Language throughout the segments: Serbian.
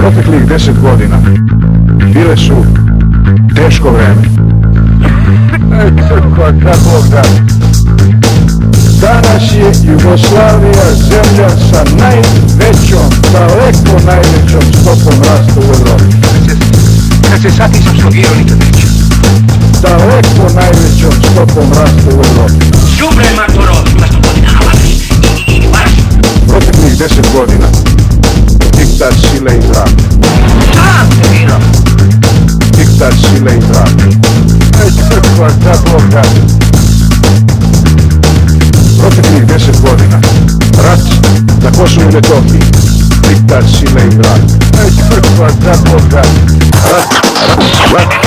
Proteklih deset godina bile su teško vreme. Kako Bog da. Danas je Jugoslavija zemlja sa najvećom, daleko najvećom stopom rasta u Evropi. Kad se sad nisam slogirao nikad neću. Daleko najvećom stopom rasta u Evropi. Đubre she lays up. Kick that she lays up. Guarda bocca. Proprio invece godina. Racci, la cosa le tocchi. Kick that she lays up. Guarda bocca. Racci, racci, racci.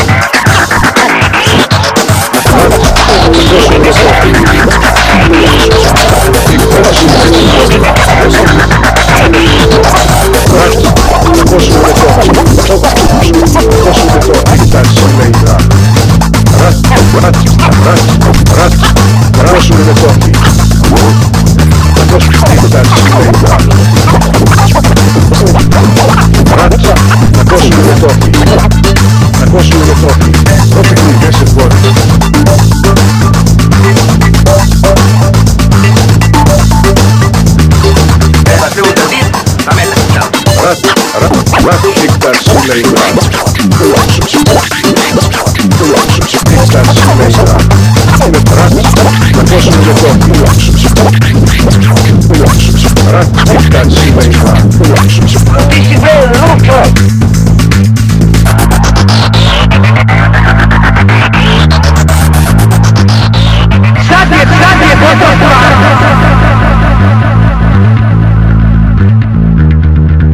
La cosa le tocchi. beautiful, perfectly vicious look. Raktikler Süleyman Raktikler Süleyman Evet.